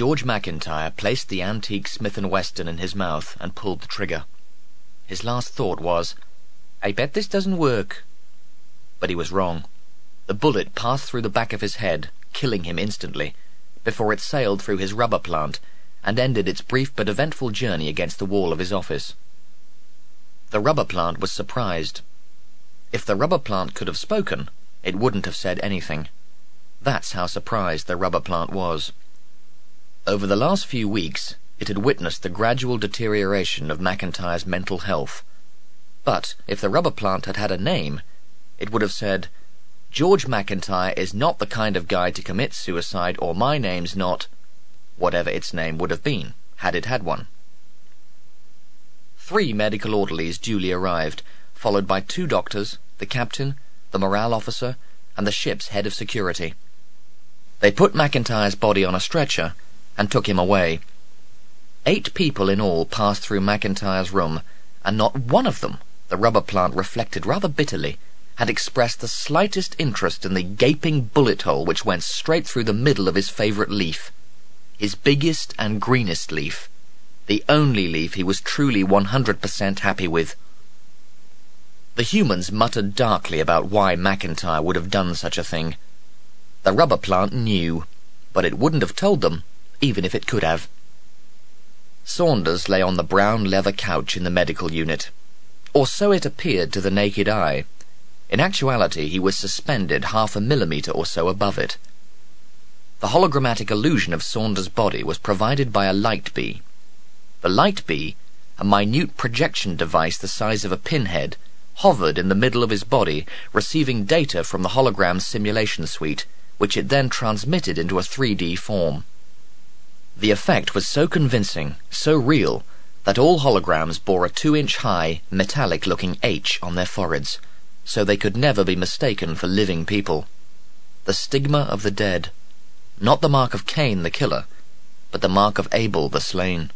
George McIntyre placed the antique Smith & Wesson in his mouth and pulled the trigger. His last thought was, I bet this doesn't work. But he was wrong. The bullet passed through the back of his head, killing him instantly, before it sailed through his rubber plant and ended its brief but eventful journey against the wall of his office. The rubber plant was surprised. If the rubber plant could have spoken, it wouldn't have said anything. That's how surprised the rubber plant was. Over the last few weeks, it had witnessed the gradual deterioration of McIntyre's mental health. But if the rubber plant had had a name, it would have said, George McIntyre is not the kind of guy to commit suicide, or my name's not, whatever its name would have been, had it had one. Three medical orderlies duly arrived, followed by two doctors, the captain, the morale officer, and the ship's head of security. They put McIntyre's body on a stretcher and took him away. Eight people in all passed through McIntyre's room, and not one of them, the rubber plant reflected rather bitterly, had expressed the slightest interest in the gaping bullet hole which went straight through the middle of his favourite leaf. His biggest and greenest leaf. The only leaf he was truly 100% happy with. The humans muttered darkly about why McIntyre would have done such a thing. The rubber plant knew, but it wouldn't have told them, even if it could have. Saunders lay on the brown leather couch in the medical unit, or so it appeared to the naked eye. In actuality, he was suspended half a millimetre or so above it. The hologrammatic illusion of Saunders' body was provided by a light bee. The light bee, a minute projection device the size of a pinhead, hovered in the middle of his body, receiving data from the hologram simulation suite, which it then transmitted into a 3D form. The effect was so convincing, so real, that all holograms bore a two-inch high, metallic-looking H on their foreheads, so they could never be mistaken for living people. The stigma of the dead. Not the mark of Cain the killer, but the mark of Abel the slain.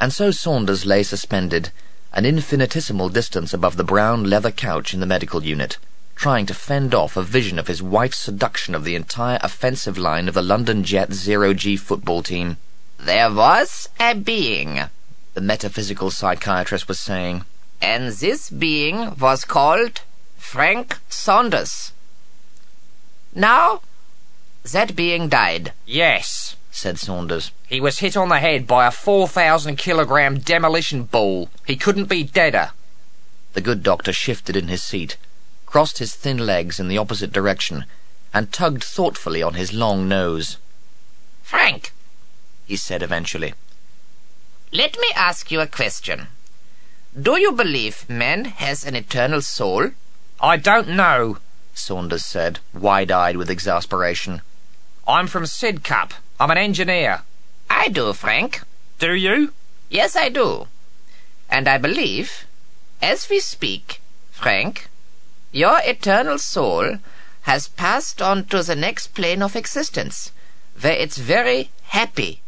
And so Saunders lay suspended, an infinitesimal distance above the brown leather couch in the medical unit, trying to fend off a vision of his wife's seduction of the entire offensive line of the London Jet Zero-G football team. There was a being, the metaphysical psychiatrist was saying, and this being was called Frank Saunders. Now, that being died. Yes, said Saunders. He was hit on the head by a 4,000 kilogram demolition ball. He couldn't be deader. The good doctor shifted in his seat, crossed his thin legs in the opposite direction, and tugged thoughtfully on his long nose. Frank, he said eventually, let me ask you a question. Do you believe man has an eternal soul? I don't know, Saunders said, wide-eyed with exasperation. I'm from Sidcup. I'm an engineer. I do, Frank. Do you? Yes, I do. And I believe, as we speak, Frank, your eternal soul has passed on to the next plane of existence, where it's very happy.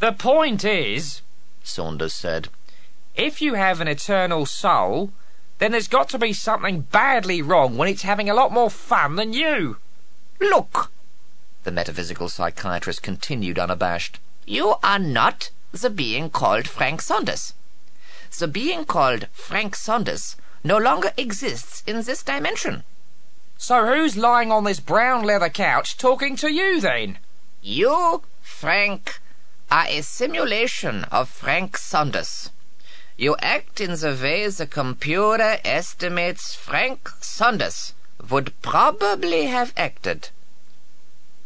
The point is, Saunders said, if you have an eternal soul, then there's got to be something badly wrong when it's having a lot more fun than you. Look, the metaphysical psychiatrist continued unabashed. You are not the being called Frank Saunders. The being called Frank Saunders no longer exists in this dimension. So who's lying on this brown leather couch talking to you then? You, Frank, are a simulation of Frank Saunders. You act in the way the computer estimates Frank Saunders would probably have acted.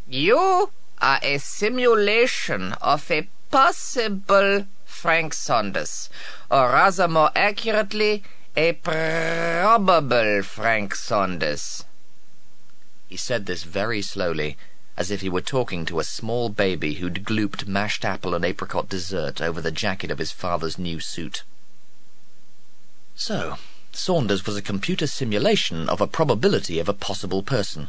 You are a simulation of a possible Frank Saunders, or rather more accurately, a probable Frank Saunders. He said this very slowly, as if he were talking to a small baby who'd glooped mashed apple and apricot dessert over the jacket of his father's new suit. So, Saunders was a computer simulation of a probability of a possible person.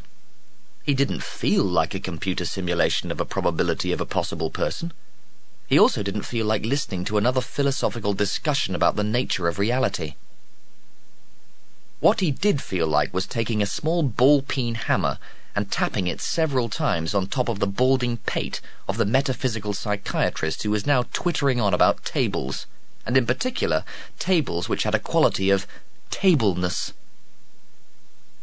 He didn't feel like a computer simulation of a probability of a possible person. He also didn't feel like listening to another philosophical discussion about the nature of reality. What he did feel like was taking a small ball-peen hammer and tapping it several times on top of the balding pate of the metaphysical psychiatrist who was now twittering on about tables, and in particular tables which had a quality of tableness.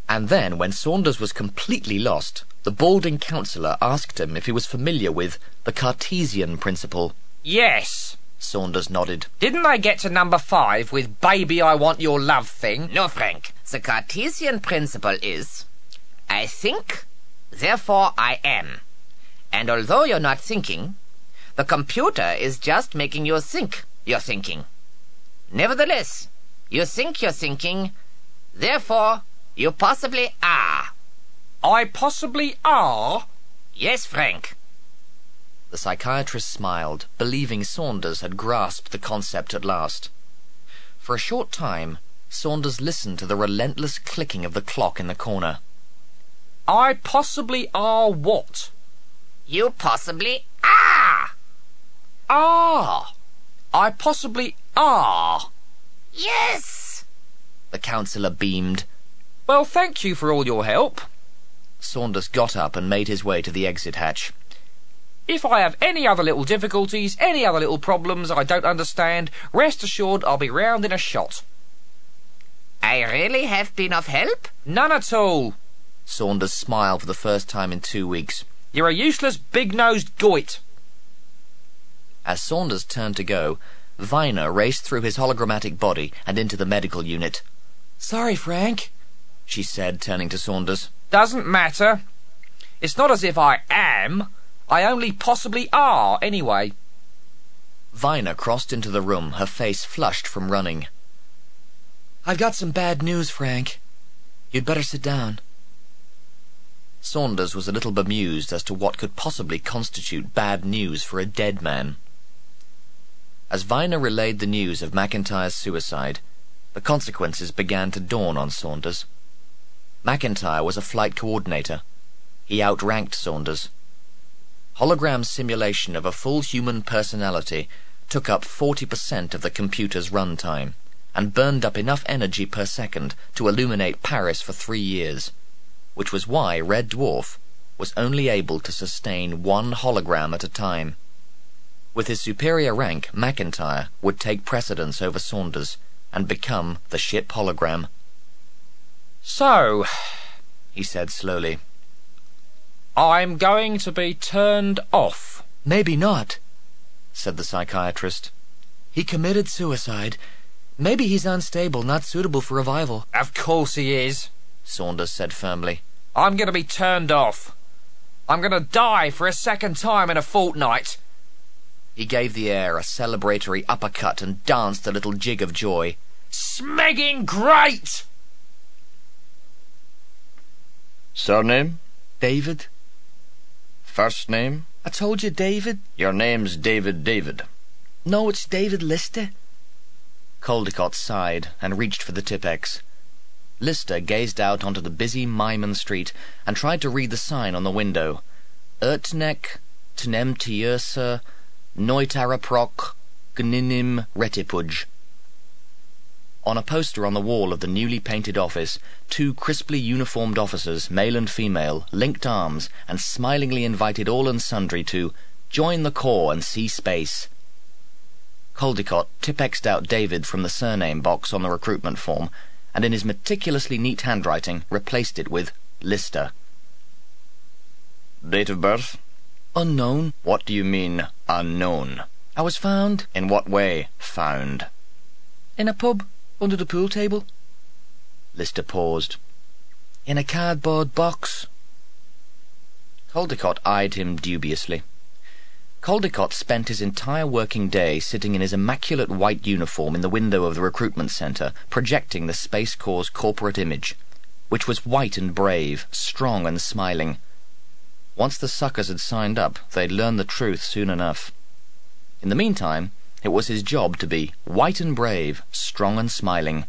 And then, when Saunders was completely lost, the balding counsellor asked him if he was familiar with the Cartesian principle. Yes. Saunders nodded. Didn't I get to number five with Baby I Want Your Love thing? No, Frank. The Cartesian principle is I think, therefore I am. And although you're not thinking, the computer is just making you think you're thinking. Nevertheless, you think you're thinking, therefore you possibly are. I possibly are? Yes, Frank. The psychiatrist smiled, believing Saunders had grasped the concept at last. For a short time, Saunders listened to the relentless clicking of the clock in the corner. I possibly are what? You possibly are. Ah! I possibly are. Yes. The counsellor beamed. Well, thank you for all your help. Saunders got up and made his way to the exit hatch. If I have any other little difficulties, any other little problems I don't understand, rest assured I'll be round in a shot. I really have been of help? None at all. Saunders smiled for the first time in two weeks. You're a useless, big-nosed goit. As Saunders turned to go, Viner raced through his hologrammatic body and into the medical unit. Sorry, Frank, she said, turning to Saunders. Doesn't matter. It's not as if I am. I only possibly are, anyway. Viner crossed into the room, her face flushed from running. I've got some bad news, Frank. You'd better sit down. Saunders was a little bemused as to what could possibly constitute bad news for a dead man. As Viner relayed the news of McIntyre's suicide, the consequences began to dawn on Saunders. McIntyre was a flight coordinator. He outranked Saunders. Hologram simulation of a full human personality took up 40% of the computer's runtime and burned up enough energy per second to illuminate Paris for three years, which was why Red Dwarf was only able to sustain one hologram at a time. With his superior rank, McIntyre would take precedence over Saunders and become the ship hologram. So, he said slowly, I'm going to be turned off. Maybe not, said the psychiatrist. He committed suicide. Maybe he's unstable, not suitable for revival. Of course he is, Saunders said firmly. I'm going to be turned off. I'm going to die for a second time in a fortnight. He gave the air a celebratory uppercut and danced a little jig of joy. Smegging great! Surname? David? First name? I told you, David. Your name's David David. No, it's David Lister. Caldecott sighed and reached for the Tippex. Lister gazed out onto the busy Mimian street and tried to read the sign on the window. Ertnek tnem tiersa noitaraprok gninim retipuj. On a poster on the wall of the newly painted office, two crisply uniformed officers, male and female, linked arms and smilingly invited all and sundry to join the corps and see space. Caldecott Tipp-Exed out David from the surname box on the recruitment form, and in his meticulously neat handwriting replaced it with Lister. Date of birth? Unknown. What do you mean, unknown? I was found In what way, found? in a pub under the pool table. Lister paused. In a cardboard box. Caldecott eyed him dubiously. Caldecott spent his entire working day sitting in his immaculate white uniform in the window of the recruitment center, projecting the Space Corps' corporate image, which was white and brave, strong and smiling. Once the suckers had signed up, they'd learn the truth soon enough. In the meantime, it was his job to be white and brave, strong and smiling.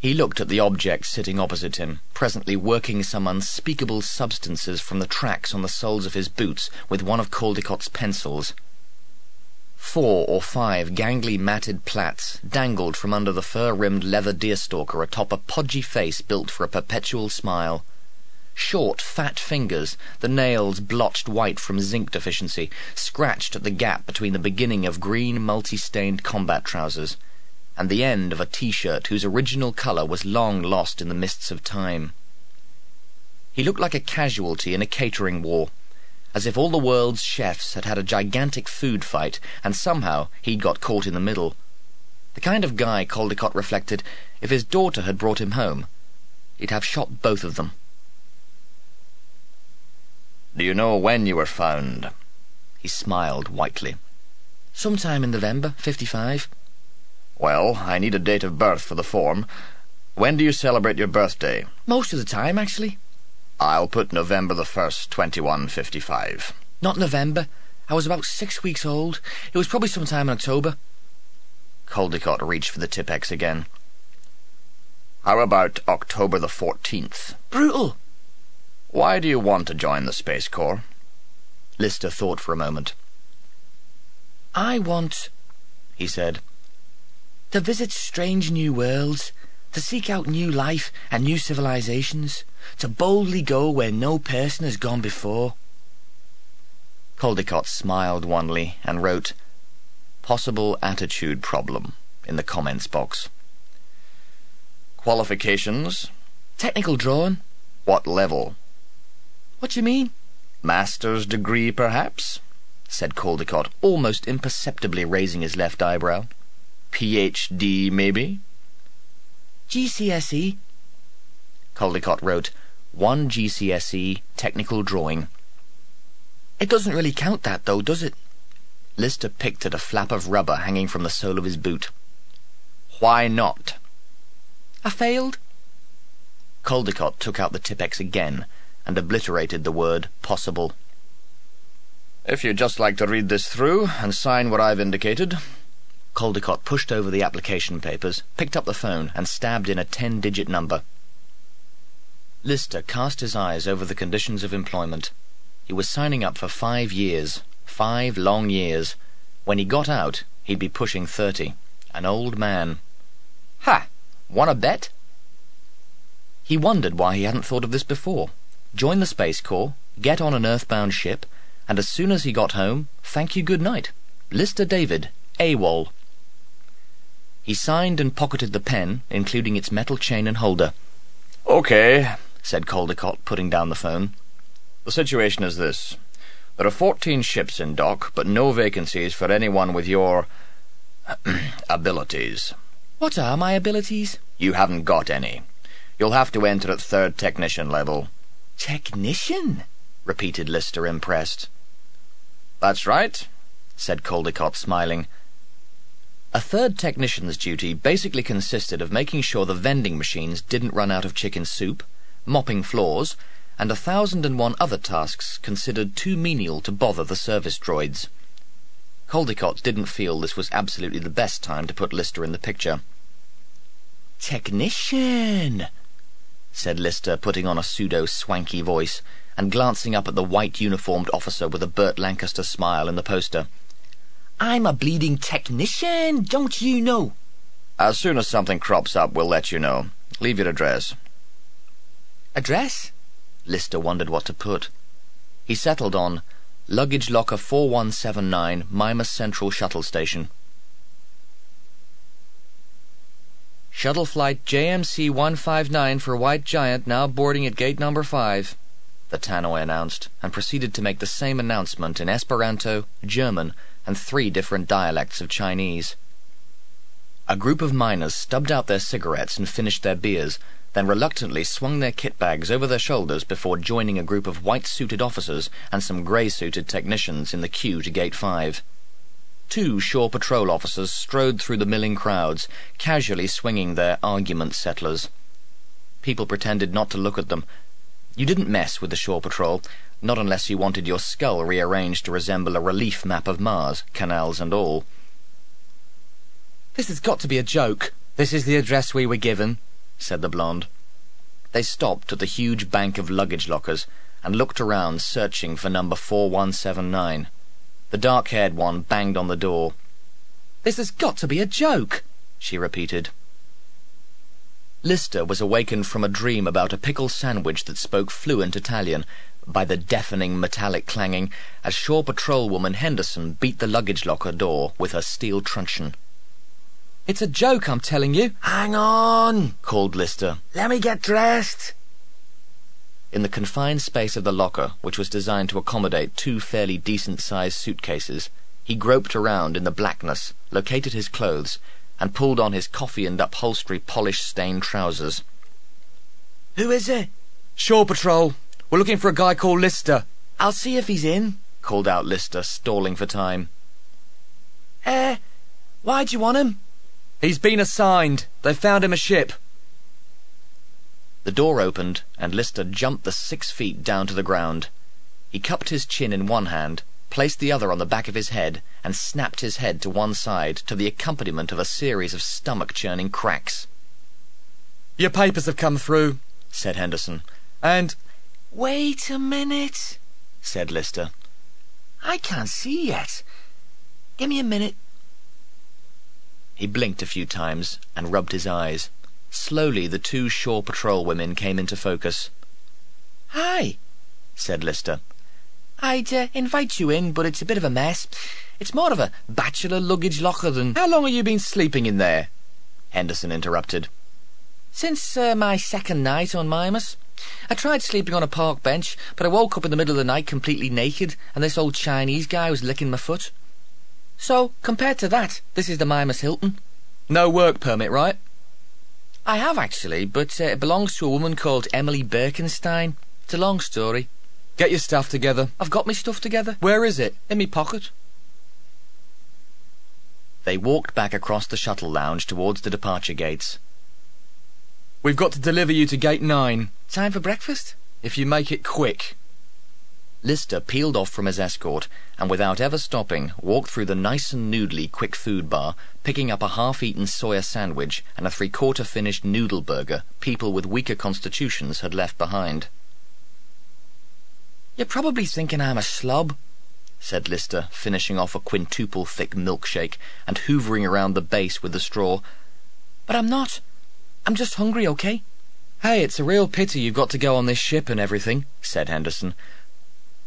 He looked at the object sitting opposite him, presently working some unspeakable substances from the tracks on the soles of his boots with one of Caldecott's pencils. Four or five gangly matted plaits dangled from under the fur-rimmed leather deerstalker atop a podgy face built for a perpetual smile. Short, fat fingers, the nails blotched white from zinc deficiency, scratched at the gap between the beginning of green multi-stained combat trousers and the end of a t-shirt whose original colour was long lost in the mists of time. He looked like a casualty in a catering war, as if all the world's chefs had had a gigantic food fight and somehow he'd got caught in the middle. The kind of guy, Caldecott reflected, if his daughter had brought him home, he'd have shot both of them. Do you know when you were found? He smiled whitely. Sometime in November, 55. Well, I need a date of birth for the form. When do you celebrate your birthday? Most of the time, actually. I'll put November the 1st, 2155. Not November. I was about six weeks old. It was probably sometime in October. Caldecott reached for the Tipp-Ex again. How about October the 14th? Brutal. Why do you want to join the Space Corps? Lister thought for a moment. I want, he said, to visit strange new worlds, to seek out new life and new civilizations, to boldly go where no person has gone before. Caldecott smiled wanly and wrote, Possible attitude problem in the comments box. Qualifications? Technical drawing. What level? What do you mean? Master's degree, perhaps? said Caldecott, almost imperceptibly raising his left eyebrow. PhD, maybe? GCSE. Caldecott wrote, one GCSE technical drawing. It doesn't really count that, though, does it? Lister picked at a flap of rubber hanging from the sole of his boot. Why not? I failed. Caldecott took out the Tipp-Ex again and obliterated the word possible. If you'd just like to read this through and sign what I've indicated, Caldecott pushed over the application papers, picked up the phone, and stabbed in a ten-digit number. Lister cast his eyes over the conditions of employment. He was signing up for five years, five long years. When he got out, he'd be pushing thirty. An old man. Ha! Want a bet? He wondered why he hadn't thought of this before. Join the Space Corps, get on an earthbound ship, and as soon as he got home, thank you good night. Lister David, AWOL. He signed and pocketed the pen, including its metal chain and holder. Okay, said Caldecott, putting down the phone. The situation is this. There are fourteen ships in dock, but no vacancies for anyone with your abilities. What are my abilities? You haven't got any. You'll have to enter at third technician level. Technician? repeated Lister, impressed. That's right, said Caldecott, smiling. A third technician's duty basically consisted of making sure the vending machines didn't run out of chicken soup, mopping floors, and a thousand and one other tasks considered too menial to bother the service droids. Caldecott didn't feel this was absolutely the best time to put Lister in the picture. Technician, said Lister, putting on a pseudo-swanky voice, and glancing up at the white-uniformed officer with a Burt Lancaster smile in the poster. I'm a bleeding technician, don't you know? As soon as something crops up, we'll let you know. Leave your address. Address? Lister wondered what to put. He settled on Luggage Locker 4179, Mimas Central Shuttle Station. Shuttle flight JMC 159 for White Giant now boarding at gate number 5, the tannoy announced, and proceeded to make the same announcement in Esperanto, German, and three different dialects of Chinese. A group of miners stubbed out their cigarettes and finished their beers, then reluctantly swung their kit bags over their shoulders before joining a group of white-suited officers and some grey-suited technicians in the queue to Gate 5. Two shore patrol officers strode through the milling crowds, casually swinging their argument settlers. People pretended not to look at them. You didn't mess with the shore patrol not unless you wanted your skull rearranged to resemble a relief map of Mars, canals and all. This has got to be a joke. This is the address we were given, said the blonde. They stopped at the huge bank of luggage lockers and looked around, searching for number 4179. The dark-haired one banged on the door. This has got to be a joke, she repeated. Lister was awakened from a dream about a pickle sandwich that spoke fluent Italian by the deafening metallic clanging as shore patrolwoman Henderson beat the luggage locker door with her steel truncheon. It's a joke, I'm telling you. Hang on, called Lister. Let me get dressed. In the confined space of the locker, which was designed to accommodate two fairly decent-sized suitcases, he groped around in the blackness, located his clothes, and pulled on his coffee and upholstery polish-stained trousers. Who is it? Shore Patrol. We're looking for a guy called Lister. I'll see if he's in, called out Lister, stalling for time. Eh, why do you want him? He's been assigned. They found him a ship. The door opened, and Lister jumped the six feet down to the ground. He cupped his chin in one hand, placed the other on the back of his head, and snapped his head to one side to the accompaniment of a series of stomach-churning cracks. Your papers have come through, said Henderson, and... Wait a minute, said Lister. I can't see yet. Give me a minute. He blinked a few times and rubbed his eyes. Slowly the two shore patrol women came into focus. Hi, said Lister. I'd uh, invite you in, but it's a bit of a mess. It's more of a bachelor luggage locker than... How long have you been sleeping in there? Henderson interrupted. Since uh, my second night on Mimas. I tried sleeping on a park bench, but I woke up in the middle of the night completely naked, and this old Chinese guy was licking my foot. So, compared to that, this is the Mimas Hilton. No work permit, right? I have actually, but uh, it belongs to a woman called Emily Birkenstein. It's a long story. Get your stuff together. I've got my stuff together. Where is it? In my pocket. They walked back across the shuttle lounge towards the departure gates. We've got to deliver you to gate nine. Time for breakfast? If you make it quick. Lister peeled off from his escort and without ever stopping walked through the nice and noodly quick food bar, picking up a half-eaten soya sandwich and a three-quarter finished noodle burger people with weaker constitutions had left behind. You're probably thinking I'm a slob, said Lister, finishing off a quintuple thick milkshake and hoovering around the base with the straw. But I'm not. I'm just hungry, okay? Hey, it's a real pity you've got to go on this ship and everything, said Henderson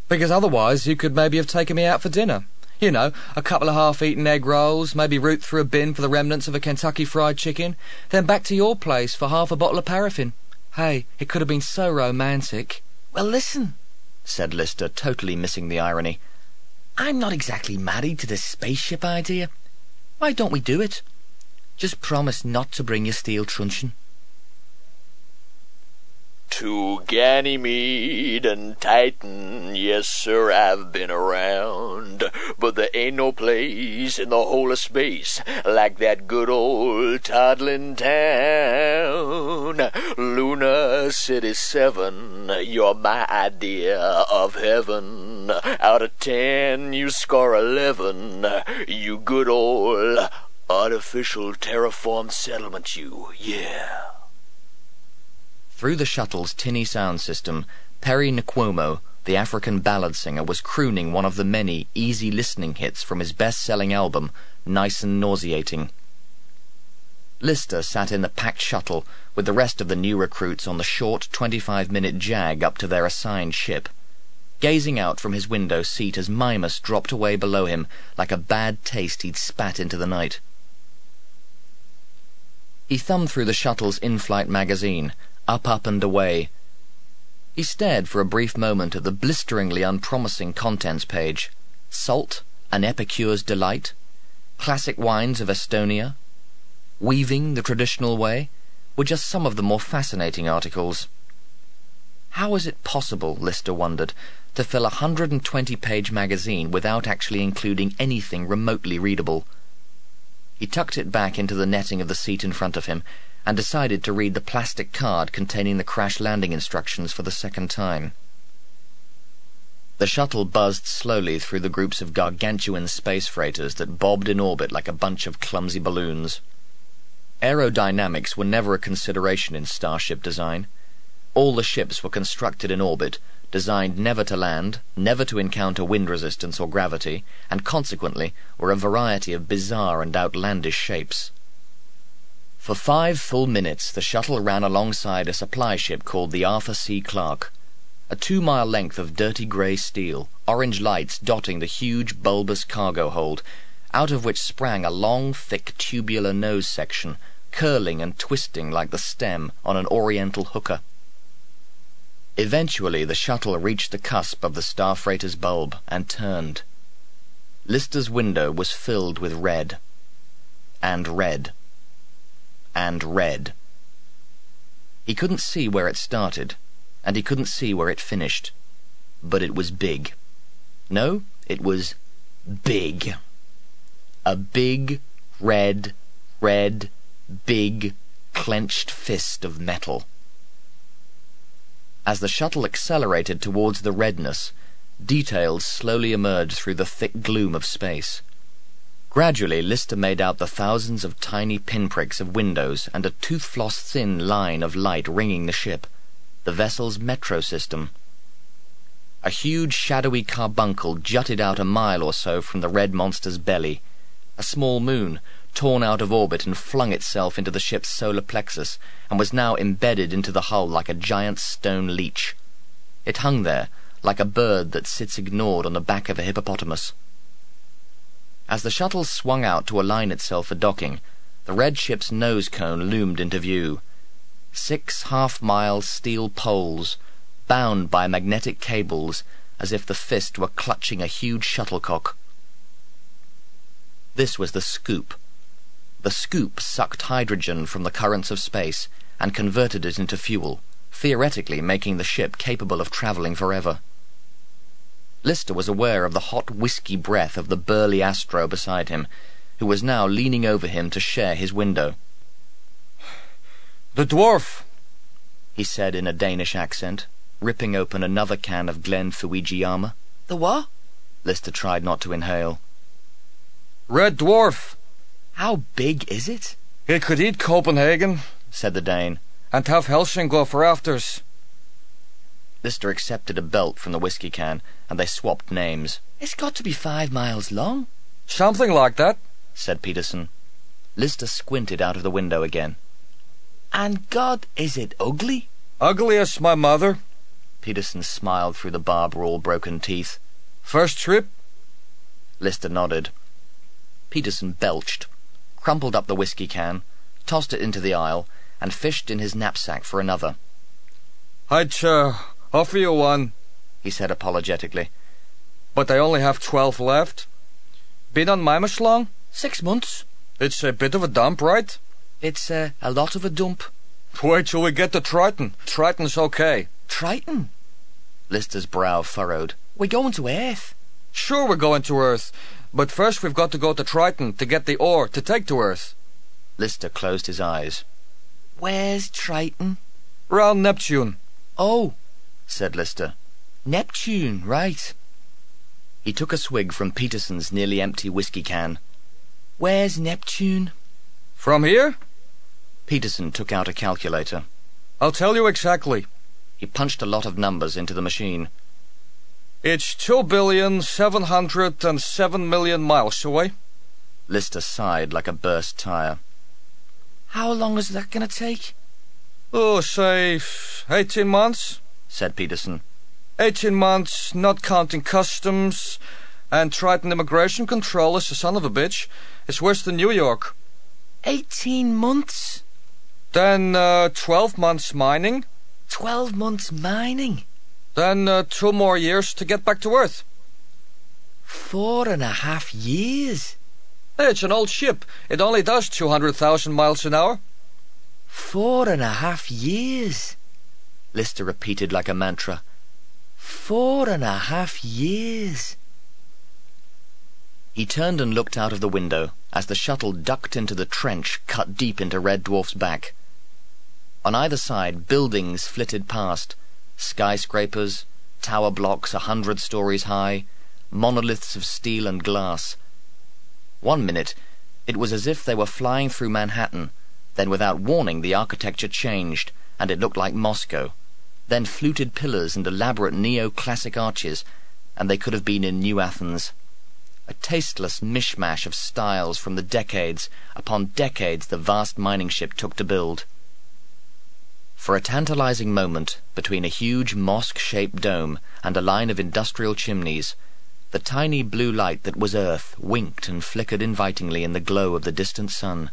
because otherwise you could maybe have taken me out for dinner. You know, a couple of half-eaten egg rolls, maybe root through a bin for the remnants of a Kentucky fried chicken, then back to your place for half a bottle of paraffin. Hey, it could have been so romantic. Well, listen, said Lister, totally missing the irony. I'm not exactly married to this spaceship idea. Why don't we do it? Just promise not to bring your steel truncheon to Ganymede and Titan, yes, sir, I've been around. But there ain't no place in the whole of space like that good old toddling town. Luna City 7, you're my idea of heaven. Out of 10, you score 11. You good old artificial terraformed settlement, you, yeah. Through the shuttle's tinny sound system, Perry Nkuomo, the African ballad singer, was crooning one of the many easy listening hits from his best-selling album, Nice and Nauseating. Lister sat in the packed shuttle with the rest of the new recruits on the short 25-minute jag up to their assigned ship, gazing out from his window seat as Mimas dropped away below him like a bad taste he'd spat into the night. He thumbed through the shuttle's in-flight magazine, up, up, and away. He stared for a brief moment at the blisteringly unpromising contents page. Salt, an epicure's delight. Classic wines of Estonia. Weaving the traditional way were just some of the more fascinating articles. How is it possible, Lister wondered, to fill a 120-page magazine without actually including anything remotely readable? He tucked it back into the netting of the seat in front of him and decided to read the plastic card containing the crash landing instructions for the second time. The shuttle buzzed slowly through the groups of gargantuan space freighters that bobbed in orbit like a bunch of clumsy balloons. Aerodynamics were never a consideration in starship design. All the ships were constructed in orbit, designed never to land, never to encounter wind resistance or gravity, and consequently were a variety of bizarre and outlandish shapes. For five full minutes, the shuttle ran alongside a supply ship called the Arthur C. Clarke, a two-mile length of dirty grey steel, orange lights dotting the huge bulbous cargo hold, out of which sprang a long, thick tubular nose section, curling and twisting like the stem on an oriental hookah. Eventually, the shuttle reached the cusp of the star freighter's bulb and turned. Lister's window was filled with red. And red and red. He couldn't see where it started, and he couldn't see where it finished, but it was big. No, it was big. A big, red, red, big, clenched fist of metal. As the shuttle accelerated towards the redness, details slowly emerged through the thick gloom of space. Gradually, Lister made out the thousands of tiny pinpricks of windows and a tooth-floss-thin line of light ringing the ship, the vessel's metro system. A huge shadowy carbuncle jutted out a mile or so from the red monster's belly. A small moon, torn out of orbit and flung itself into the ship's solar plexus, and was now embedded into the hull like a giant stone leech. It hung there, like a bird that sits ignored on the back of a hippopotamus. As the shuttle swung out to align itself for docking, the red ship's nose cone loomed into view. Six half-mile steel poles, bound by magnetic cables, as if the fist were clutching a huge shuttlecock. This was the scoop. The scoop sucked hydrogen from the currents of space and converted it into fuel, theoretically making the ship capable of traveling forever. Lister was aware of the hot whisky breath of the burly Astro beside him, who was now leaning over him to share his window. The dwarf, he said in a Danish accent, ripping open another can of Glen Fujiyama. The what? Lister tried not to inhale. Red dwarf. How big is it? It could eat Copenhagen, said the Dane, and have Helsingor for afters. Lister accepted a belt from the whiskey can, and they swapped names. It's got to be five miles long. Something like that, said Peterson. Lister squinted out of the window again. And God, is it ugly? Ugly as my mother. Peterson smiled through the barb-roll broken teeth. First trip? Lister nodded. Peterson belched, crumpled up the whiskey can, tossed it into the aisle, and fished in his knapsack for another. I'd, uh, Offer you one, he said apologetically. But I only have twelve left. Been on Mimas long? Six months. It's a bit of a dump, right? It's uh, a lot of a dump. Wait till we get to Triton. Triton's okay. Triton? Lister's brow furrowed. We're going to Earth. Sure we're going to Earth. But first we've got to go to Triton to get the ore to take to Earth. Lister closed his eyes. Where's Triton? Round Neptune. Oh, said Lister. Neptune, right. He took a swig from Peterson's nearly empty whiskey can. Where's Neptune? From here? Peterson took out a calculator. I'll tell you exactly. He punched a lot of numbers into the machine. It's two billion seven hundred and seven million miles away. Lister sighed like a burst tire. How long is that going to take? Oh, say, eighteen months said Peterson. Eighteen months, not counting customs, and Triton immigration control is a son of a bitch. It's worse than New York. Eighteen months? Then uh, twelve months mining. Twelve months mining? Then uh, two more years to get back to Earth. Four and a half years? It's an old ship. It only does 200,000 miles an hour. Four and a half years? Lister repeated like a mantra. Four and a half years. He turned and looked out of the window as the shuttle ducked into the trench cut deep into Red Dwarf's back. On either side, buildings flitted past, skyscrapers, tower blocks a hundred stories high, monoliths of steel and glass. One minute, it was as if they were flying through Manhattan, then without warning the architecture changed, and it looked like Moscow then fluted pillars and elaborate neoclassic arches, and they could have been in New Athens. a tasteless mishmash of styles from the decades upon decades the vast mining ship took to build. For a tantalizing moment, between a huge mosque-shaped dome and a line of industrial chimneys, the tiny blue light that was Earth winked and flickered invitingly in the glow of the distant sun,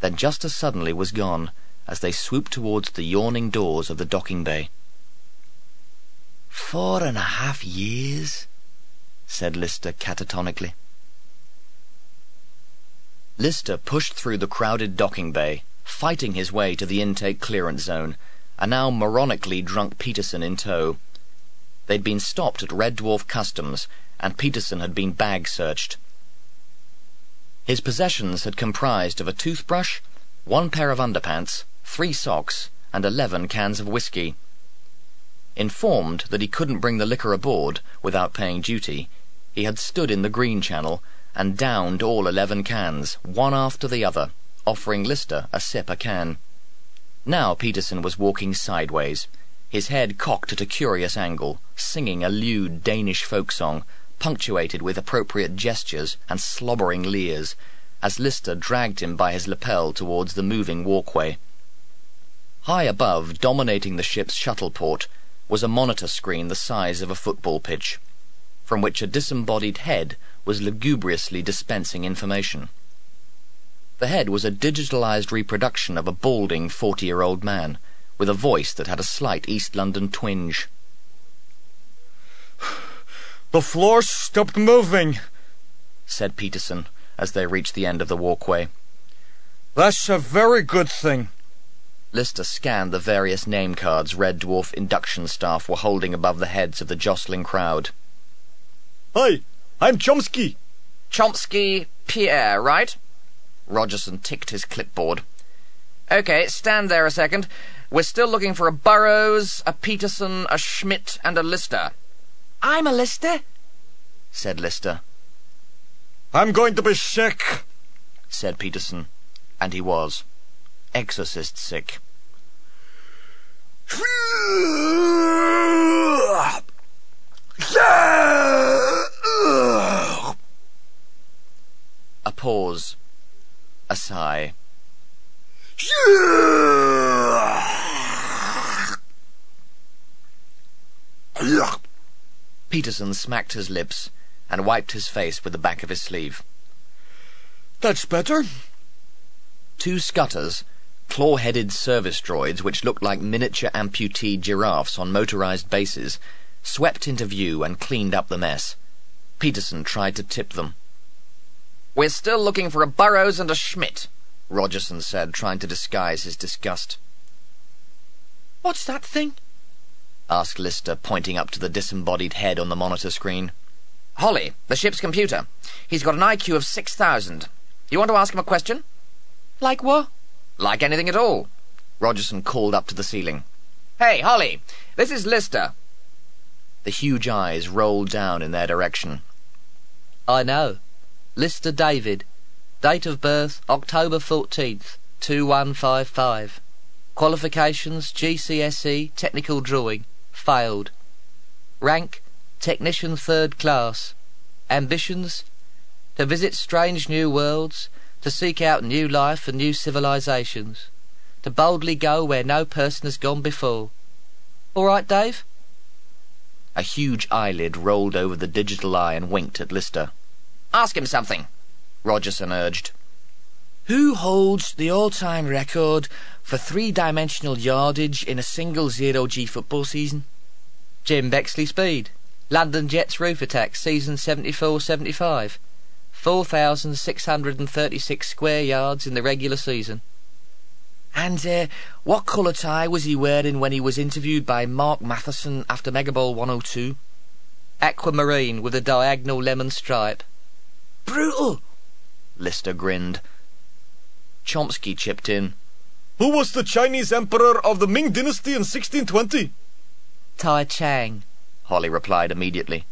then just as suddenly was gone as they swooped towards the yawning doors of the docking bay. Four and a half years, said Lister catatonically. Lister pushed through the crowded docking bay, fighting his way to the intake clearance zone, a now moronically drunk Peterson in tow. They'd been stopped at Red Dwarf Customs, and Peterson had been bag searched. His possessions had comprised of a toothbrush, one pair of underpants, three socks, and eleven cans of whiskey. Informed that he couldn't bring the liquor aboard without paying duty, he had stood in the green channel and downed all eleven cans, one after the other, offering Lister a sip a can. Now Peterson was walking sideways, his head cocked at a curious angle, singing a lewd Danish folk song, punctuated with appropriate gestures and slobbering leers, as Lister dragged him by his lapel towards the moving walkway. High above, dominating the ship's shuttle port, was a monitor screen the size of a football pitch, from which a disembodied head was lugubriously dispensing information. The head was a digitalized reproduction of a balding forty-year-old man, with a voice that had a slight East London twinge. The floor stopped moving, said Peterson as they reached the end of the walkway. That's a very good thing. Lister scanned the various name cards Red Dwarf induction staff were holding above the heads of the jostling crowd. Hi, I'm Chomsky. Chomsky Pierre, right? Rogerson ticked his clipboard. Okay, stand there a second. We're still looking for a Burrows, a Peterson, a Schmidt, and a Lister. I'm a Lister, said Lister. I'm going to be sick, said Peterson. And he was. Exorcist sick. A pause. A sigh. Peterson smacked his lips and wiped his face with the back of his sleeve. That's better. Two scutters, claw-headed service droids which looked like miniature amputee giraffes on motorized bases, swept into view and cleaned up the mess. Peterson tried to tip them. We're still looking for a Burrows and a Schmidt, Rogerson said, trying to disguise his disgust. What's that thing? asked Lister, pointing up to the disembodied head on the monitor screen. Holly, the ship's computer. He's got an IQ of 6,000. You want to ask him a question? Like what? Like anything at all. Rogerson called up to the ceiling. Hey, Holly, this is Lister. The huge eyes rolled down in their direction. I know. Lister David. Date of birth, October 14th, 2155. Qualifications, GCSE, technical drawing. Failed. Rank, technician third class. Ambitions, to visit strange new worlds, to seek out new life and new civilizations, to boldly go where no person has gone before. All right, Dave? A huge eyelid rolled over the digital eye and winked at Lister. Ask him something, Rogerson urged. Who holds the all-time record for three-dimensional yardage in a single zero-G football season? Jim Bexley Speed. London Jets roof attack, season 74-75. 4,636 square yards in the regular season. And uh, what colour tie was he wearing when he was interviewed by Mark Matheson after Mega Bowl 102? Aquamarine with a diagonal lemon stripe. Brutal! Lister grinned. Chomsky chipped in. Who was the Chinese emperor of the Ming dynasty in 1620? Tai Chang, Holly replied immediately.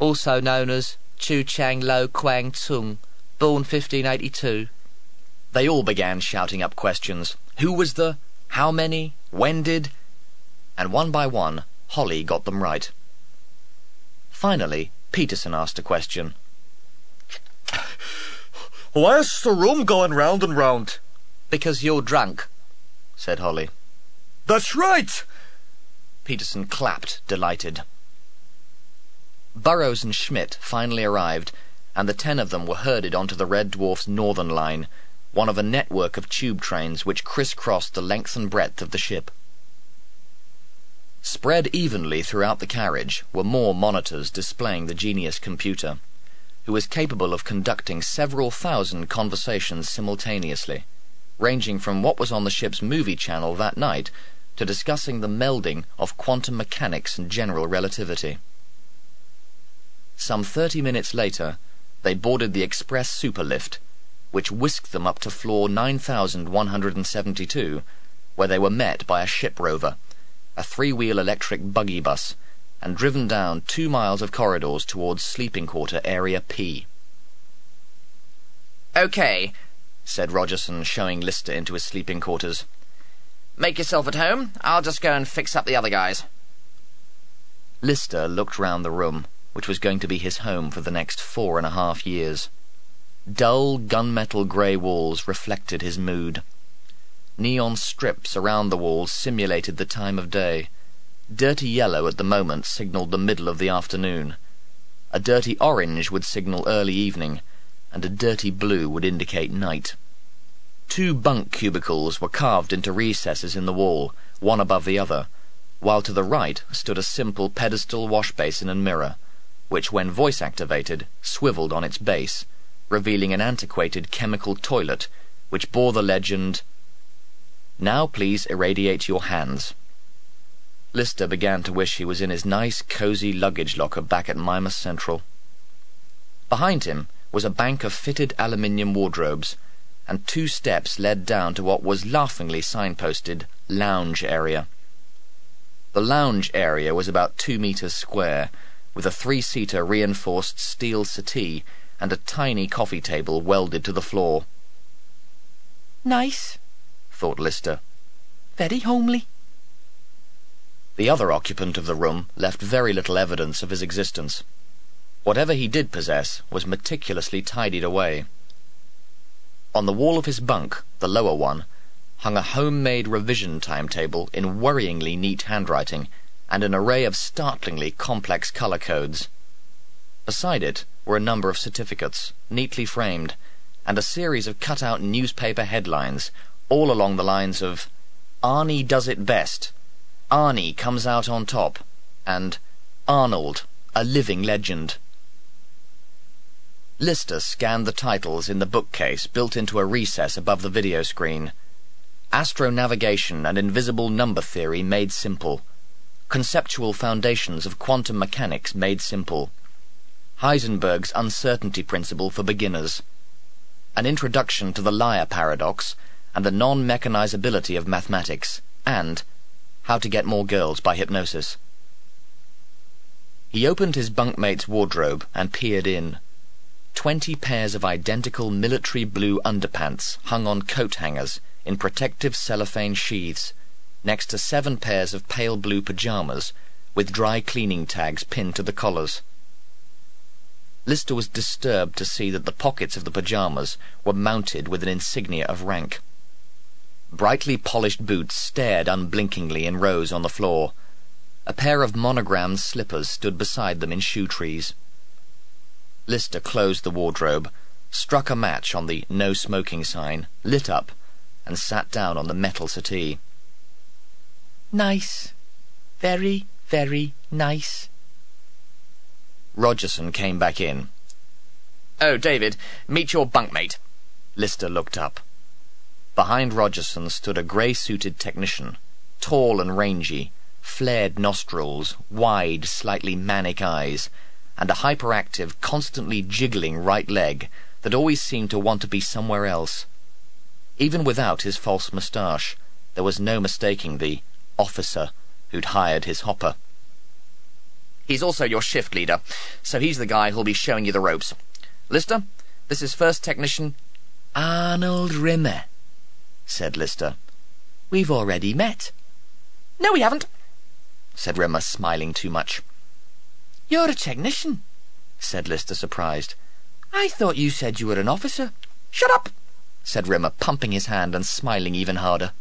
Also known as Chu Chang Lo Kwang Tung, born 1582. They all began shouting up questions. Who was the? How many? When did? And one by one, Holly got them right. Finally, Peterson asked a question, Why is the room going round and round? Because you're drunk, said Holly. That's right! Peterson clapped, delighted. Burrows and Schmidt finally arrived, and the ten of them were herded onto the Red Dwarf's northern line, one of a network of tube trains which crisscrossed the length and breadth of the ship. Spread evenly throughout the carriage were more monitors displaying the Genius computer, who was capable of conducting several thousand conversations simultaneously, ranging from what was on the ship's movie channel that night to discussing the melding of quantum mechanics and general relativity. Some thirty minutes later, they boarded the express superlift, which whisked them up to floor 9172, where they were met by a ship rover a three-wheel electric buggy bus, and driven down two miles of corridors towards sleeping quarter area P. Okay, said Rogerson, showing Lister into his sleeping quarters. Make yourself at home. I'll just go and fix up the other guys. Lister looked round the room, which was going to be his home for the next four and a half years. Dull gunmetal grey walls reflected his mood. Neon strips around the walls simulated the time of day. Dirty yellow at the moment signalled the middle of the afternoon. A dirty orange would signal early evening, and a dirty blue would indicate night. Two bunk cubicles were carved into recesses in the wall, one above the other, while to the right stood a simple pedestal wash basin and mirror, which, when voice activated, swiveled on its base, revealing an antiquated chemical toilet which bore the legend now please irradiate your hands. Lister began to wish he was in his nice, cosy luggage locker back at Mimas Central. Behind him was a bank of fitted aluminium wardrobes, and two steps led down to what was laughingly signposted lounge area. The lounge area was about two meters square, with a three-seater reinforced steel settee and a tiny coffee table welded to the floor. Nice, thought Lister. Very homely. The other occupant of the room left very little evidence of his existence. Whatever he did possess was meticulously tidied away. On the wall of his bunk, the lower one, hung a homemade revision timetable in worryingly neat handwriting and an array of startlingly complex color codes. Beside it were a number of certificates, neatly framed, and a series of cut-out newspaper headlines all along the lines of Arnie does it best, Arnie comes out on top, and Arnold, a living legend. Lister scanned the titles in the bookcase built into a recess above the video screen. Astronavigation and invisible number theory made simple. Conceptual foundations of quantum mechanics made simple. Heisenberg's uncertainty principle for beginners. An introduction to the liar paradox and the non-mechanizability of mathematics, and how to get more girls by hypnosis. He opened his bunkmate's wardrobe and peered in. Twenty pairs of identical military blue underpants hung on coat hangers in protective cellophane sheaths, next to seven pairs of pale blue pajamas with dry cleaning tags pinned to the collars. Lister was disturbed to see that the pockets of the pajamas were mounted with an insignia of rank. Brightly polished boots stared unblinkingly in rows on the floor. A pair of monogrammed slippers stood beside them in shoe trees. Lister closed the wardrobe, struck a match on the no smoking sign, lit up, and sat down on the metal settee. Nice. Very, very nice. Rogerson came back in. Oh, David, meet your bunkmate. Lister looked up. Behind Rogerson stood a grey-suited technician, tall and rangy, flared nostrils, wide, slightly manic eyes, and a hyperactive, constantly jiggling right leg that always seemed to want to be somewhere else. Even without his false moustache, there was no mistaking the officer who'd hired his hopper. He's also your shift leader, so he's the guy who'll be showing you the ropes. Lister, this is first technician Arnold Rimmer said Lister. We've already met. No, we haven't, said Rimmer, smiling too much. You're a technician, said Lister, surprised. I thought you said you were an officer. Shut up, said Rimmer, pumping his hand and smiling even harder.